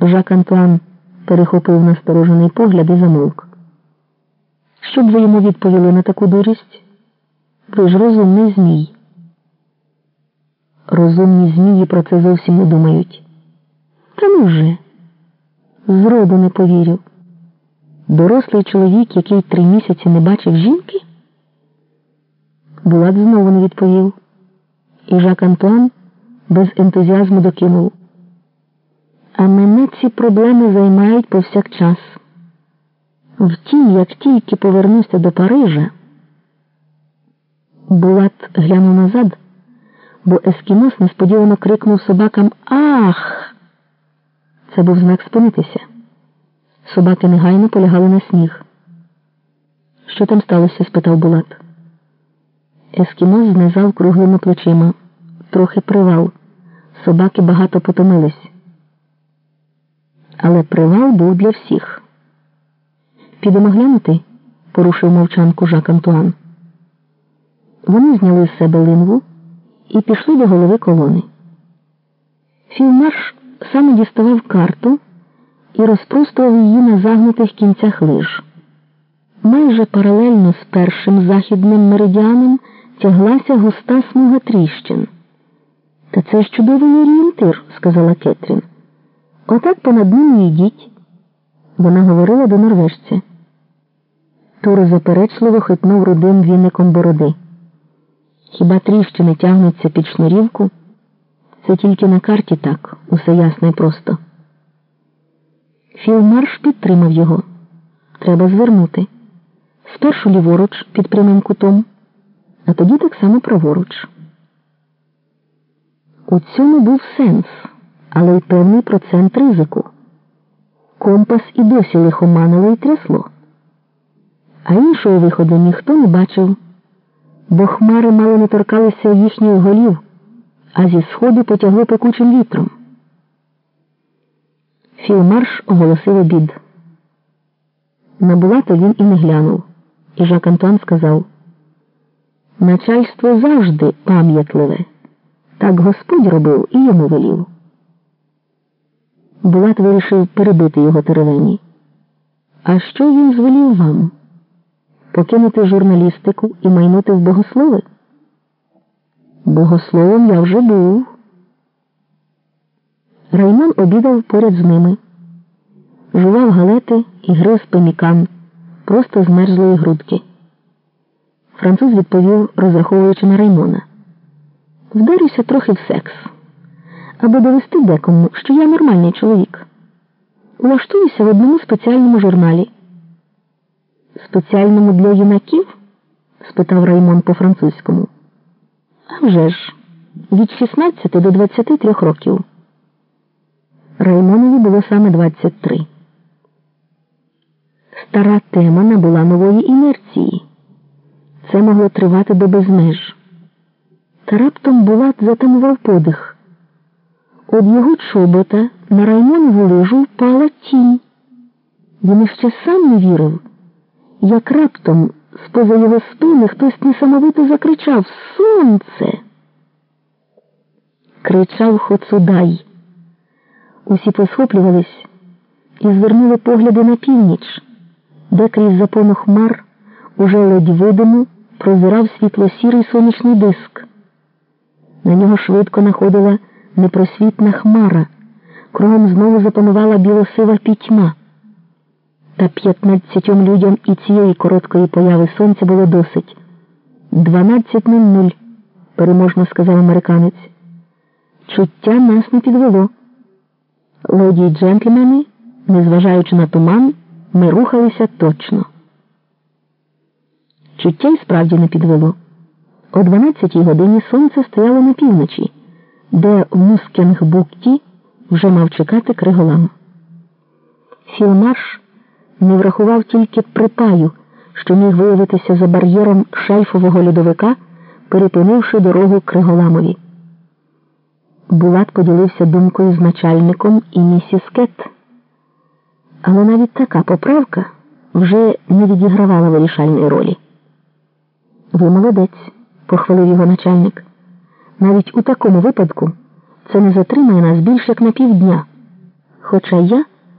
Жак Антуан перехопив насторожений погляд і замовк. Що б ви йому відповіли на таку дурість? Ви ж розумний змій. Розумні змії про це зовсім не думають. Та ну вже, зроду не повірю. Дорослий чоловік, який три місяці не бачив жінки? Булат знову не відповів, і Жак Антуан без ентузіазму докинув. А мене ці проблеми займають повсякчас. Втім, як тільки повернуся до Парижа, Булат глянув назад, бо ескімос несподівано крикнув собакам Ах! Це був знак спинитися. Собаки негайно полягали на сніг. Що там сталося? спитав Булат. Ескімос знизав круглими плечима. Трохи привал. Собаки багато потомились. Але привал був для всіх. Підемо глянути, порушив мовчанку Жак Антуан. Вони зняли з себе линву і пішли до голови колони. Філмарш саме діставав карту і розпростував її на загнутих кінцях лиж. Майже паралельно з першим західним меридіаном тяглася густа смуга тріщин. Та це ж чудовий орієнтир, сказала Кетрін. Отак понад ним йдіть. Вона говорила до норвежця. Тур заперечливо хитнув рудим віником бороди. Хіба тріщини тягнуться під шнурівку? Це тільки на карті так, усе ясно і просто. Філмарш підтримав його. Треба звернути. Спершу ліворуч під прямим кутом, а тоді так само праворуч. У цьому був сенс, але й певний процент ризику. Компас і досі лихоманило і трясло. А іншого виходу ніхто не бачив, бо хмари мало не торкалися їхніх голів, а зі сходу потягло пекучим вітром. Філмарш оголосив обід. На Булата він і не глянув, і Жак Антуан сказав начальство завжди пам'ятливе. Так Господь робив і йому велів. Булат вирішив перебити його теревені. А що він звелів вам? Покинути журналістику і майнути в богослови? Богословом я вже був. Раймон обідав поряд з ними, жував галети і гриз пемікан, просто змерзлої грудки. Француз відповів, розраховуючи на Раймона. Вдарюся трохи в секс, аби довести декому, що я нормальний чоловік. Влаштуюся в одному спеціальному журналі. Спеціальному для юнаків? спитав Раймон по-французькому. «А вже ж, від 16 до 23 років. Раймонові було саме 23. Стара тема набула нової інерції. Це могло тривати до безмеж. Та раптом Булат затамував подих. Од його чобота на Раймонову лижу впала тінь. Він іще сам не вірив, як раптом з-поза його спини хтось несамовито закричав Сонце. Кричав Хоцудай. Усі посхоплювались і звернули погляди на північ, де крізь запону хмар уже ледь видимо прозирав світло-сірий сонячний диск. На нього швидко находила непросвітна хмара, кругом знову запанувала білосива пітьма. Та п'ятнадцятьом людям і цієї короткої появи сонця було досить. Дванадцять нуль нуль, переможно сказав американець. Чуття нас не підвело. Леді й джентльмени, незважаючи на туман, ми рухалися точно. Чуття й справді не підвело. О 12-й годині сонце стояло на півночі, де в Мускенгбукті вже мав чекати криголам. Філмарш не врахував тільки припаю, що міг виявитися за бар'єром шельфового льодовика, перепинивши дорогу Криголамові. Булат поділився думкою з начальником і місіс Кет. Але навіть така поправка вже не відігравала вирішальної ролі. Ви молодець, похвалив його начальник. Навіть у такому випадку це не затримає нас більше як на півдня. Хоча я